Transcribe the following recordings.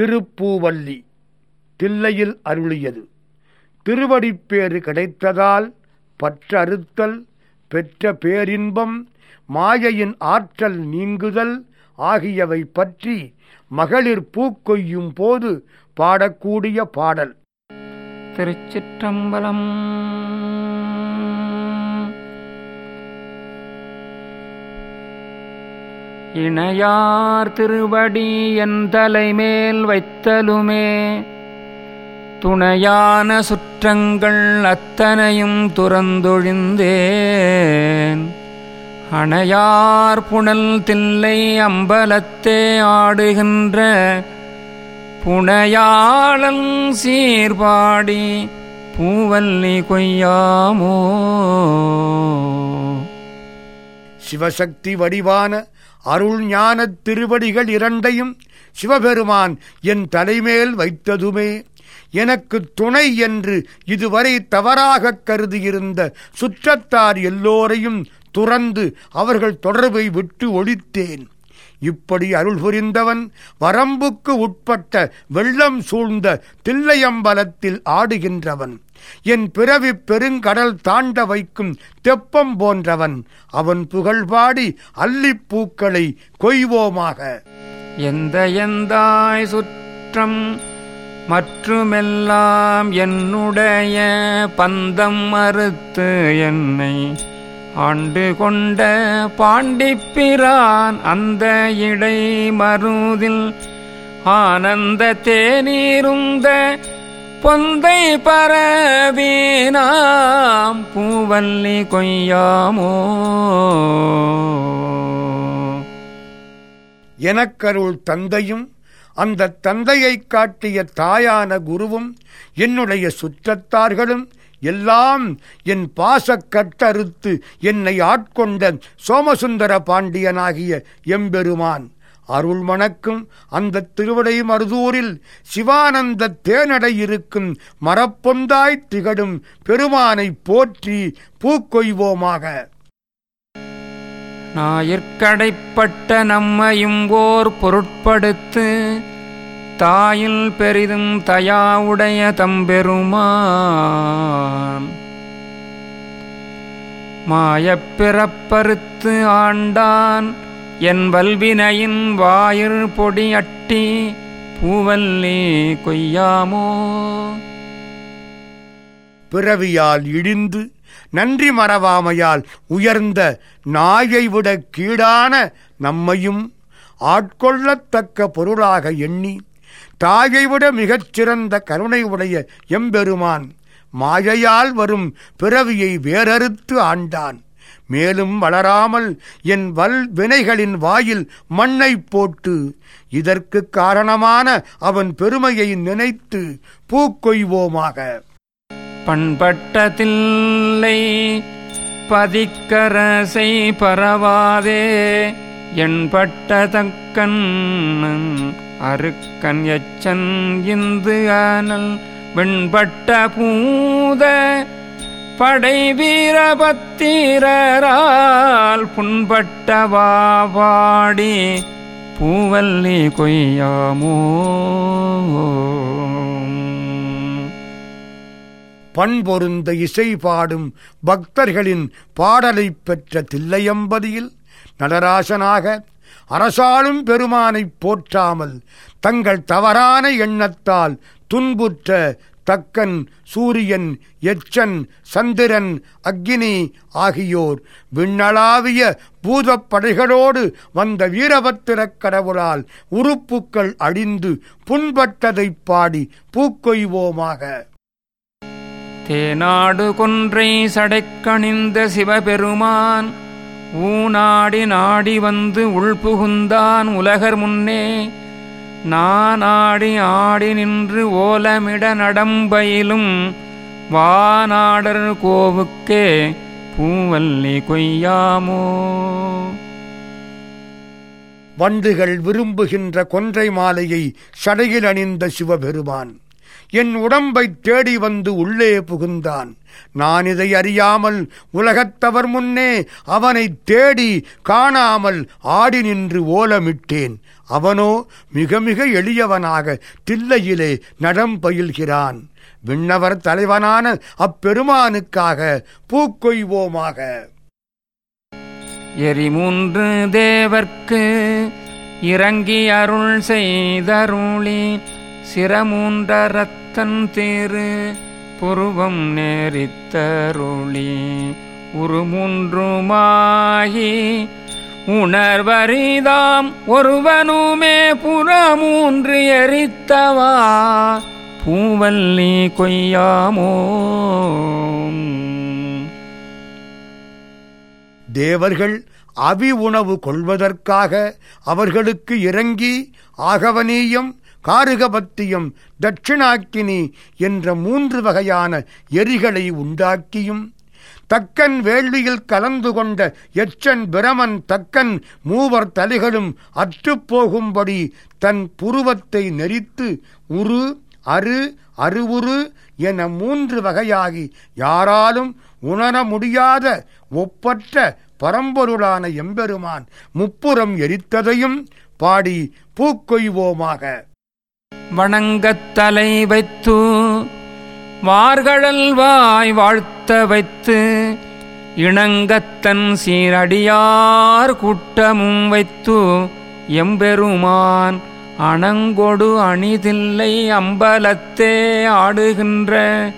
திருப்பூவல்லி தில்லையில் அருளியது. திருவடிப்பேறு கிடைத்ததால் பற்றறுத்தல் பெற்ற பேரின்பம் மாயையின் ஆற்றல் நீங்குதல் ஆகியவை பற்றி மகளிர் பூக்கொய்யும் போது பாடக்கூடிய பாடல். திருச்சிற்றம்பலம் இணையார் திருவடி என் தலைமேல் வைத்தலுமே. துணையான சுற்றங்கள் அத்தனையும் துறந்தொழிந்தேன். அணையார் புனல் தில்லை அம்பலத்தே ஆடுகின்ற புனையாளன் சீர்பாடி பூவல்லி கொய்யாமோ. சிவசக்தி வடிவான அருள் ஞானத் திருவடிகள் இரண்டையும் சிவபெருமான் என் தலைமேல் வைத்ததுமே. எனக்கு துணை என்று இதுவரை தவறாகக் கருதியிருந்த சுற்றத்தார் எல்லோரையும் துறந்து அவர்கள் தொடர்பை விட்டு ஒழித்தேன். இப்படி அருள் புரிந்தவன் வரம்புக்கு உட்பட்ட வெள்ளம் சூழ்ந்த தில்லையம்பலத்தில் ஆடுகின்றவன். என் பிறவி பெருங்கடல் தாண்ட வைக்கும் தெப்பம் போன்றவன் அவன் புகழ்பாடி அல்லிப்பூக்களை கொய்வோமாக. எந்த எந்தாய் சுற்றம் மற்றுமெல்லாம் என்னுடைய பந்தம் மறுத்து என்னை ஆண்டு கொண்ட பாண்டிப்பிரான் அந்த இடை மருதில் ஆனந்த தேநீருந்த பொந்தை பரவீனாம் பூவல்லி கொய்யாமோ? எனக்கருள் தந்தையும் அந்த தந்தையைக் காட்டிய தாயான குருவும் என்னுடைய சுற்றத்தார்களும் எல்லாம் என் பாசக் கட்டறுத்து என்னை ஆட்கொண்ட சோமசுந்தர பாண்டியனாகிய எம்பெருமான். அருள் மணக்கும் அந்த திருவடை மருதூரில் சிவானந்த தேனடை இருக்கும் மரப்பொந்தாய் திகழும் பெருமானை போற்றி பூக்கொய்வோமாக. நாயிற்கடைப்பட்ட நம்மையும் ஓர் பொருட்படுத்து தாயில் பெரிதும் தயாவுடைய தம்பெருமான். மாயப்பிறப்பறுத்து ஆண்டான் என் வல்வினையின் வாயிற் பொடி அட்டி பூவல்லி கொய்யாமோ? பிறவியால் இடிந்து நன்றி மறவாமையால் உயர்ந்த நாயை விட கீழான நம்மையும் ஆட்கொள்ளத்தக்க பொருளாக எண்ணி தாயை விட மிகச் சிறந்த கருணை உடைய எம்பெருமான் மாயையால் வரும் பிறவியை வேறறுத்து ஆண்டான். மேலும் வளராமல் என் வல் வினைகளின் வாயில் மண்ணை போட்டு இதற்கு காரணமான அவன் பெருமையை நினைத்து பூக்கொய்வோமாக. பண்பட்டதில்லை பதிக்கரசை பரவாதே என்பட்ட தக்கன் அருக்கன் எச்சன் இந்து ஆனல் வெண்பட்ட பூத படை வீரபத்திரரால் புண்பட்டவாடி பூவல்லி கொய்யாமோ. பண்பொருந்த இசை பாடும் பக்தர்களின் பாடலைப் பெற்ற தில்லையம்பதியில் நடராசனாக அரசாளும் பெருமானைப் போற்றாமல் தங்கள் தவறான எண்ணத்தால் துன்புற்ற தக்கன் சூரியன் எச்சன் சந்திரன் அக்னி ஆகியோர் விண்ணளாவிய பூதப்படைகளோடு வந்த வீரபத்திரக் கடவுளால் உறுப்புக்கள் அழிந்து புண்பட்டதைப் பாடி பூக்கொய்வோமாக. தேநாடு கொன்றை சடைக்கணிந்த சிவபெருமான் ஊநாடி நாடி வந்து உள்புகுந்தான் உலகர் முன்னே நானாடி ஆடி நின்று ஓலமிட நடம்பயிலும் வானாடர் கோவுக்கே பூவல்லி கொய்யாமோ? வண்டுகள் விரும்புகின்ற கொன்றை மாலையை சடையில் அணிந்த சிவபெருமான். என் உடம்பைத் தேடி வந்து உள்ளே புகுந்தான். நான் இதை அறியாமல் உலகத்தவர் முன்னே அவனைத் தேடி காணாமல் ஆடி நின்று ஓலமிட்டேன். அவனோ மிக மிக எளியவனாக தில்லையிலே நடம் பயில்கிறான். விண்ணவர் தலைவனான அப்பெருமானுக்காக பூக்கொய்வோமாக. எரிமூன்று தேவர்க்கு இறங்கி அருள் செய்தருளி சிரமூன்ற ரத்தன் தேரு புருவம் நேரித்தருளி. உருமுன்றுமாயி உணர்வரிதாம் ஒருவனுமே புறமூன்று எரித்தவா. பூவல்லி கொய்யாமோ. தேவர்கள் அவி உணவு கொள்வதற்காக அவர்களுக்கு இறங்கி ஆகவனீயம் காருகபத்தியம் தட்சிணாக்கினி என்ற மூன்று வகையான எரிகளை உண்டாக்கியும் தக்கன் வேள்வியில் கலந்து கொண்ட எச்சன் பிரமன் தக்கன் மூவர் தலைகளும் அற்றுப்போகும்படி தன் புருவத்தை நெரித்து உரு அரு அருவுரு என மூன்று வகையாகி யாராலும் உணர முடியாத ஒப்பற்ற பரம்பொருளான எம்பெருமான் முப்புறம் எரித்ததையும் பாடி பூக்கொய்வோமாக. வணங்கத்தலை வைத்து வார்கழல் வாய் வாழ்த்த வைத்து இணங்கத்தன் சீரடியார் கூட்டமும் வைத்து எம்பெருமான் அணங்கொடு அணிதில்லை அம்பலத்தே ஆடுகின்ற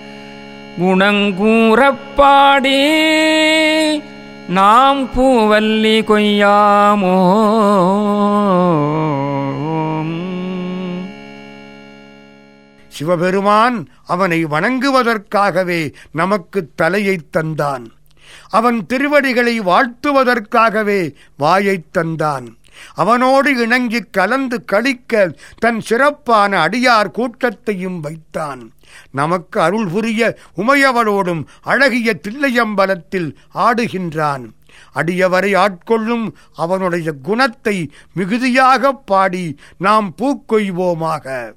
குணங்கூறப்பாடி நாம் பூவல்லி கொய்யாமோ? சிவபெருமான் அவனை வணங்குவதற்காகவே நமக்கு தலையைத் தந்தான். அவன் திருவடிகளை வாழ்த்துவதற்காகவே வாயைத் தந்தான். அவனோடு இணங்கிக் கலந்து கழிக்க தன் சிறப்பான அடியார் கூட்டத்தையும் வைத்தான். நமக்கு அருள் புரிய உமையவளோடும் அழகிய தில்லையம்பலத்தில் ஆடுகின்றான். அடியவரை ஆட்கொள்ளும் அவனுடைய குணத்தை மிகுதியாகப் பாடி நாம் பூக்கொய்வோமாக.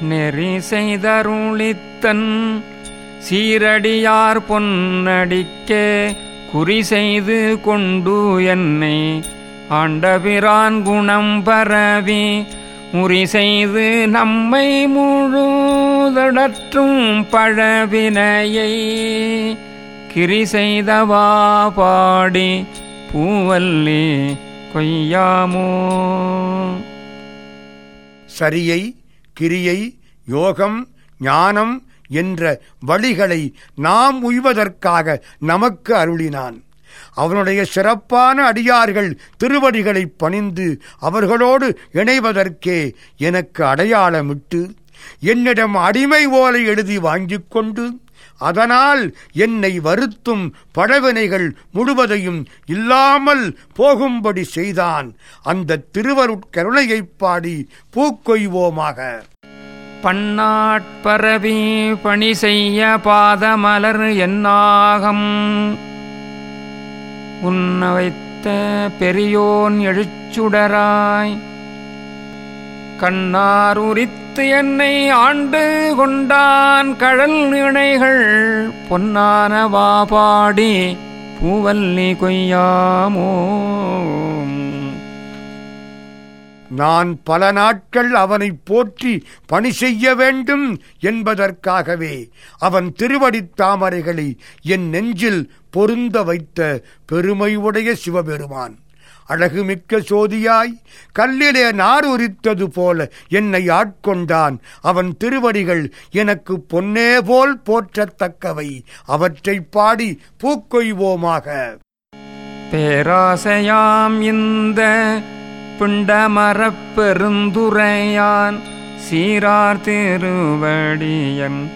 நெறி செய்தருளித்தன். சீரடியார் பொன்னடிக்கே குறி செய்து கொண்டு என்னை. ஆண்டபிரான் குணம் பரவி முறி செய்து நம்மை முழுதடற்றும் பழவினையை. கிரி செய்தவா பாடி பூவல்லி கொய்யாமோ. சரியை கிரியை யோகம் ஞானம் என்ற வழிகளை நாம் உய்வதற்காக நமக்கு அருளினான். அவனுடைய சிறப்பான அடியார்கள் திருவடிகளைப் பணிந்து அவர்களோடு இணைவதற்கே எனக்கு அடையாளமிட்டு என்னிடம் அடிமை ஓலை எழுதி வாங்கிக் கொண்டு அதனால் என்னை வருத்தும் பழவினைகள் முழுவதையும் இல்லாமல் போகும்படி செய்தான். அந்த திருவருட்கருணையைப் பாடி பூக்கொய்வோமாக. பன்னாட்பரவி பணி செய்ய பாதமலர் என்னாகம். உன்ன வைத்த பெரியோன் எழுச்சுடராய். கண்ணார் என்னை ஆண்டு கொண்டான் கடல் இணைகள் பொன்னானவா பாடி பூவல்லி கொய்யாமோ. நான் பல நாட்கள் அவனை போற்றி பணி செய்ய வேண்டும் என்பதற்காகவே அவன் திருவடித் தாமரைகளை என் நெஞ்சில் பொருந்த வைத்த பெருமையுடைய சிவபெருமான். அழகுமிக்க சோதியாய் கல்லிலே நார் உரித்தது போல என்னை ஆட்கொண்டான். அவன் திருவடிகள் எனக்கு பொன்னே போல் போற்றத்தக்கவை. அவற்றைப் பாடி பூக்கொய்வோமாக. பேராசையாம் இந்த பிண்டமரப் பெருந்துரையான். சீரார் திருவடியன்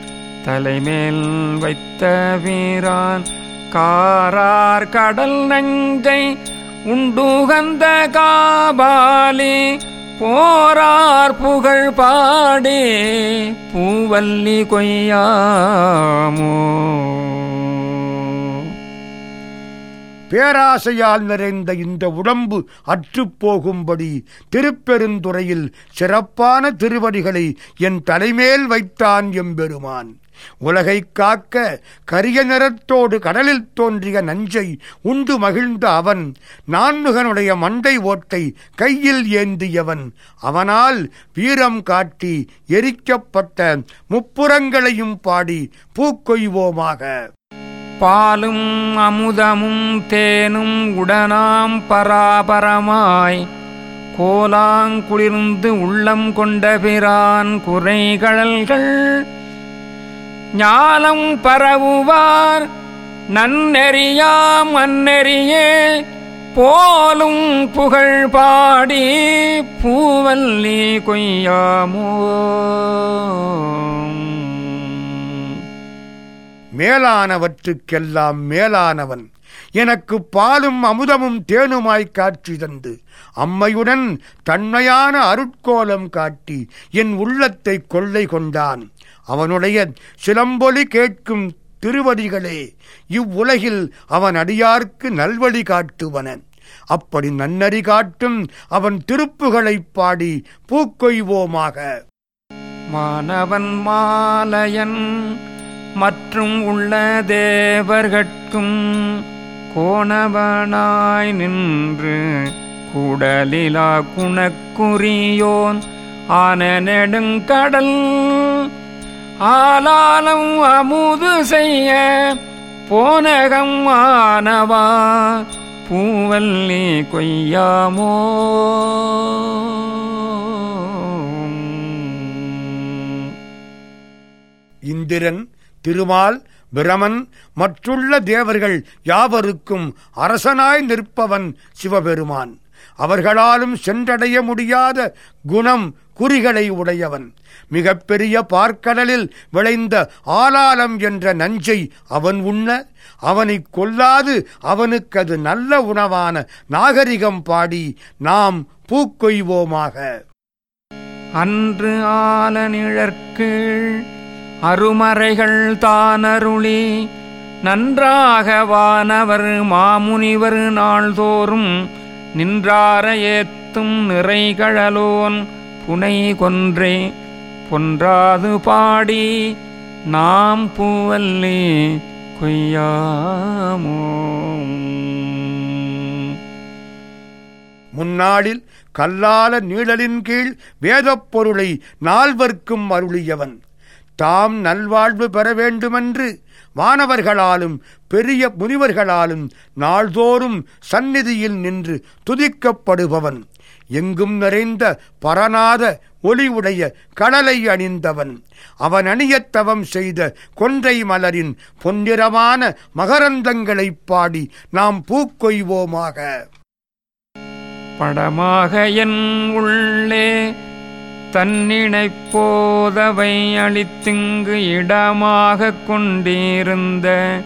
தலைமேல் வைத்த வீரான். காரார் கடல் நஞ்சை உண்டுகந்த காபாலி போரார் புகழ் பாடி பூவல்லி கொய்யாமோ. பேராசையால் நிறைந்த இந்த உடம்பு அற்றுப்போகும்படி திருப்பெருந்துறையில் சிறப்பான திருவடிகளை என் தலைமேல் வைத்தான் எம்பெருமான். உலகைக் காக்க கரிய நிறத்தோடு கடலில் தோன்றிய நஞ்சை உண்டு மகிழ்ந்த அவன். நான்முகனுடைய மண்டை ஓட்டை கையில் ஏந்தியவன். அவனால் வீரம் காட்டி எரிக்கப்பட்ட முப்புறங்களையும் பாடி பூக்கொய்வோமாக. பாலும் அமுதமும் தேனும் உடனாம் பராபரமாய். கோலாங்குளிர்ந்து உள்ளம் கொண்ட பிரான் குறைகழல்கள் ஞானம் பரவுவார். நன்னெறியாம் அந்நெறியே போலும் புகழ் பாடி பூவல்லி கொய்யாமோ. மேலானவற்றுக்கெல்லாம் மேலானவன் எனக்கு பாலும் அமுதமும் தேனுமாய் காட்சி தந்து அம்மையுடன் தன்மையான அருட்கோலம் காட்டி என் உள்ளத்தை கொள்ளை கொண்டான். அவனுடைய சிலம்பொலி கேட்கும் திருவடிகளே இவ்வுலகில் அவன் அடியார்க்கு நல்வழி காட்டுவன. அப்படி நன்னறி காட்டும் அவன் திருப்புகளைப் பாடி பூக்கொய்வோமாக. மாணவன் மாலையன் மற்றும் உள்ள தேவர்கட்கும் கோணவனாய் நின்று குடலிலா குணக்குரியோன் ஆன நெடுங்கடல் ஆலாலம் அமுது செய்ய போனகம் ஆனவா? பூவல்லி கொய்யாமோ? இந்திரன் திருமால் பிரமன் மற்றுள்ள தேவர்கள் யாவருக்கும் அரசனாய் நிற்பவன் சிவபெருமான். அவர்களாலும் சென்றடைய முடியாத குணம் குறிகளை உடையவன். மிகப்பெரிய பார்க்கடலில் விளைந்த ஆலாலம் என்ற நஞ்சை அவன் உண்ண அவனைக் கொல்லாது அவனுக்கு அது நல்ல உணவான நாகரிகம் பாடி நாம் பூக்கொய்வோமாக அன்று ஆல நிழற்கீழ் அருமறைகள் தானருளி நன்றாக வானவர் மாமுனிவர் நாள்தோறும் நின்றார ஏத்தும் நிறைகழலோன் புனை கொன்றே பொன்றாது பாடி நாம் பூவல்லி கொய்யாமோ. முன்னாளில் கல்லால நீழலின் கீழ் வேதப் பொருளை நால்வர்க்கும் அருளியவன். தாம் நல்வாழ்வு பெற வேண்டுமென்று வானவர்களாலும் பெரிய முனிவர்களாலும் நாள்தோறும் சந்நிதியில் நின்று துதிக்கப்படுபவன். எங்கும் நிறைந்த பரநாத ஒளி உடைய கடலை அணிந்தவன். அவன் அணியத் தவம் செய்த கொன்றை மலரின் பொன்னிறமான மகரந்தங்களைப் பாடி நாம் பூக்கொய்வோமாக. படமாக என் உள்ளே தன்னிணைப் போதவை அளித்திங்கு இடமாக கொண்டிருந்த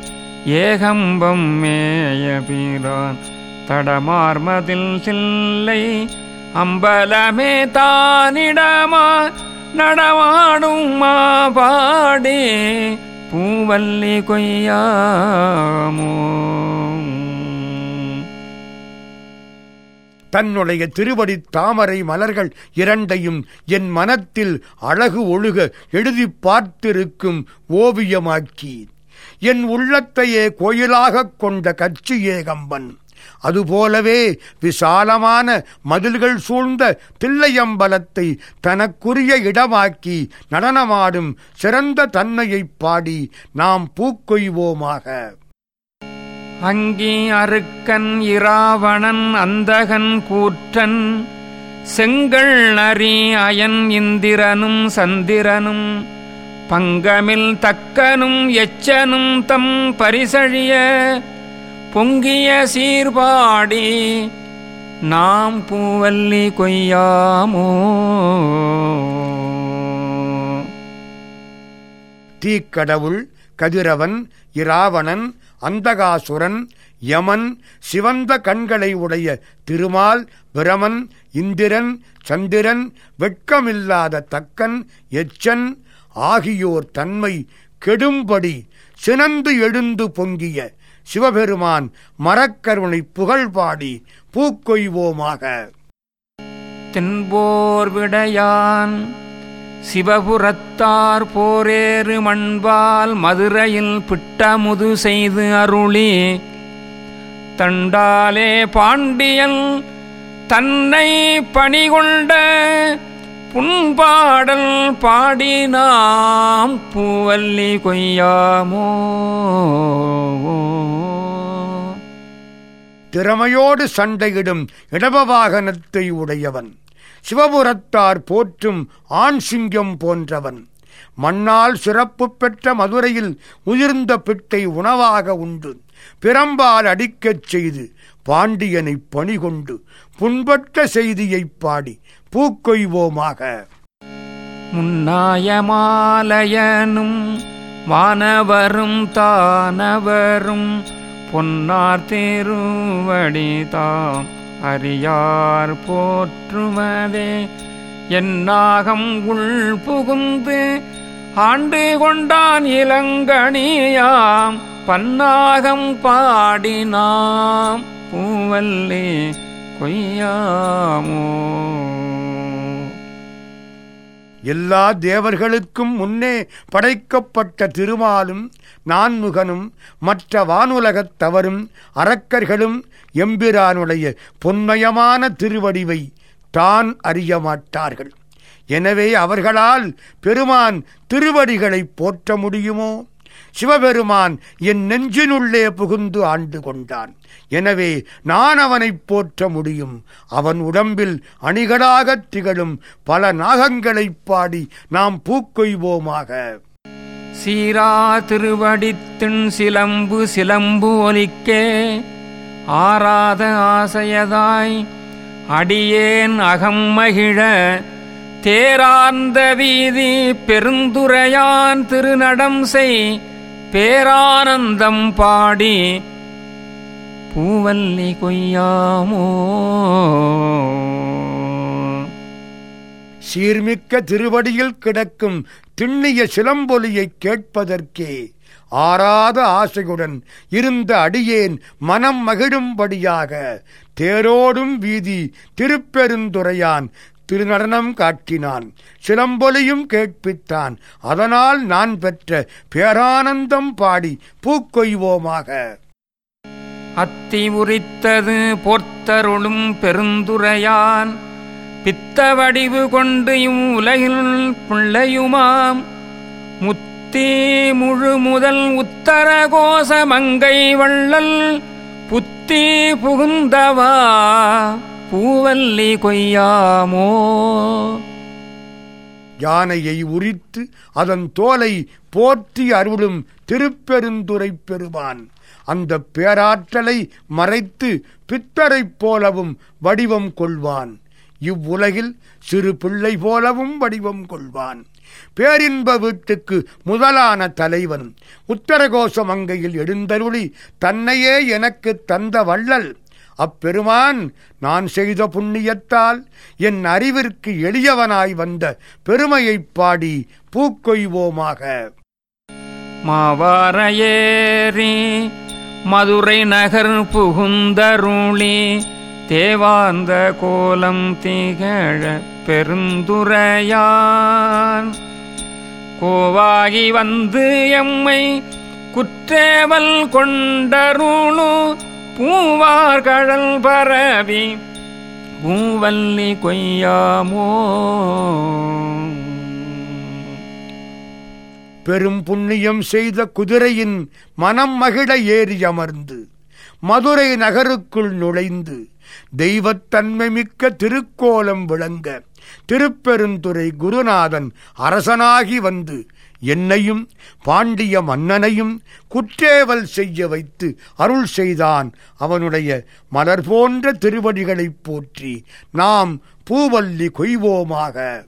ஏகம்பம் மேயபிரான். தடமார்மதில் சில்லை அம்பலமே தானிடமா நடமாடும் மாபாடே பூவல்லி கொய்யாமோ. தன்னுடைய திருவடி தாமரை மலர்கள் இரண்டையும் என் மனத்தில் அழகு ஒழுக எழுதிப் பார்த்திருக்கும் ஓவியமாக்கி. என் உள்ளத்தையே கோயிலாகக் கொண்ட கட்சி ஏகம்பன் அதுபோலவே விசாலமான மதில்கள் சூழ்ந்த தில்லையம்பலத்தை தனக்குரிய இடமாக்கி நடனமாடும் சிறந்த தன்மையைப் பாடி நாம் பூக்கொய்வோமாக. அங்கி அருக்கன் இராவணன் அந்தகன் கூற்றன் செங்கல் நரி அயன் இந்திரனும் சந்திரனும் பங்கமில் தக்கனும் எச்சனும் தம் பரிசழிய பொங்கிய சீர்பாடி நாம் பூவல்லி கொய்யாமோ? தீக்கடவுள் கதிரவன் இராவணன் அந்தகாசுரன் யமன் சிவந்த கண்களை உடைய திருமால் பிரமன் இந்திரன் சந்திரன் வெட்கமில்லாத தக்கன் எச்சன் ஆகியோர் தன்மை கெடும்படி சினந்து எழுந்து பொங்கிய சிவபெருமான் மரக்கருணை புகழ் பாடி பூக்கொய்வோமாக. தென்போர் விடையான் சிவபுரத்தார் போரேறு மண்பால் மதுரையில் பிட்டமுது செய்து அருளி தண்டாலே பாண்டியன் தன்னை பணிகொண்ட புண்பாடல் பாடினாம் பூவல்லி கொய்யாமோ? திறமையோடு சண்டையிடும் இடபவாகனத்தை உடையவன். சிவபுரத்தார் போற்றும் ஆண் சிங்கம் போன்றவன். மண்ணால் சிறப்பு பெற்ற மதுரையில் உயிர்ந்த பிட்டை உணவாக உண்டு. பிறம்பால் அடிக்கச் செய்து பாண்டியனை பணிகொண்டு புண்பட்ட செய்தியைப் பாடி பூக்கொய்வோமாக. முன்னாயமாலயனும் வானவரும் தானவரும் பொன்னார் திருவடிதாம் அரியார் அறியார் போற்றுவதே. என்னாகம் உள் புகுந்து ஆண்டு கொண்டான் இளங்கணியாம் பன்னாகம் பாடினாம். பூவல்லே கொய்யாமோ. எல்லா தேவர்களுக்கும் முன்னே படைக்கப்பட்ட திருமாலும் நான்முகனும் மற்ற வானுலகத் தவறும் அரக்கர்களும் எம்பிரானுடைய பொன்மயமான திருவடிவை தான் அறிய மாட்டார்கள். எனவே அவர்களால் பெருமான் திருவடிகளைப் போற்ற முடியுமோ? சிவபெருமான் என் நெஞ்சினுள்ளே புகுந்து ஆண்டு கொண்டான். எனவே நான் அவனைப் போற்ற முடியும். அவன் உடம்பில் அணிகளாகத் திகழும் பல நாகங்களைப் பாடி நாம் பூக்கொய்வோமாக சீரா திருவடித்தின் சிலம்பு சிலம்பு ஒலிக்கே ஆராத ஆசையதாய் அடியேன் அகம் மகிழ தேரார்ந்த வீதி பெருந்துரையான் திருநடம் செய் பேரானந்தம் பாடி பூவல்லி கொய்யாமோ. சீர்மிக்க திருவடியில் கிடக்கும் திண்ணிய சிலம்பொலியைக் கேட்பதற்கே ஆறாத ஆசையுடன் இருந்த அடியேன் மனம் மகிழும்படியாக தேரோடும் வீதி திருப்பெருந்துரையான் திருநடனம் காட்டினான். சிலம்பொலியும் கேட்பித்தான். அதனால் நான் பெற்ற பேரானந்தம் பாடி பூக்கொய்வோமாக. அத்தி உரித்தது போர்த்தருளும் பெருந்துரையான். பித்த வடிவு கொண்டு உலகில் பிள்ளையுமாம். முத்தி முழு முதல் உத்தர கோச மங்கை வள்ளல் புத்தி புகுந்தவா. பூவல்லி கொய்யாமோ? யானையை உரித்து அதன் தோலை போற்றி அருளும் திருப்பெருந்துரை பெறுவான். அந்த பேராற்றலை மறைத்து பித்தரைப் போலவும் வடிவம் கொள்வான். இவ்வுலகில் சிறு பிள்ளை போலவும் வடிவம் கொள்வான். பேரின்ப வீட்டுக்கு முதலான தலைவன். உத்தரகோஷ மங்கையில் எழுந்தருளி தன்னையே எனக்கு தந்த வள்ளல். அப்பெருமான் நான் செய்த புண்ணியத்தால் என் அறிவிற்கு எளியவனாய் வந்த பெருமையைப் பாடி பூக்கொய்வோமாக. மாவாரையேறி மதுரை நகர் புகுந்தருளி தேவாந்த கோலம் திகழ பெருந்துரையான். கோவாகி வந்து எம்மை குற்றேவல் கொண்டருளு பூவார் கடல் பரவி பூவல்லி கொய்யாமோ. பெரும் புண்ணியம் செய்த குதிரையின் மனம் மகிழ ஏறி அமர்ந்து மதுரை நகருக்குள் நுழைந்து தெய்வத்தன்மை மிக்க திருக்கோலம் விளங்க திருப்பெருந்துறை குருநாதன் அரசனாகி வந்து என்னையும் பாண்டிய மன்னனையும் குற்றேவல் செய்ய வைத்து அருள் செய்தான் அவனுடைய மலர் போன்ற திருவடிகளைப் போற்றி நாம் பூவல்லி கொய்வோமாக.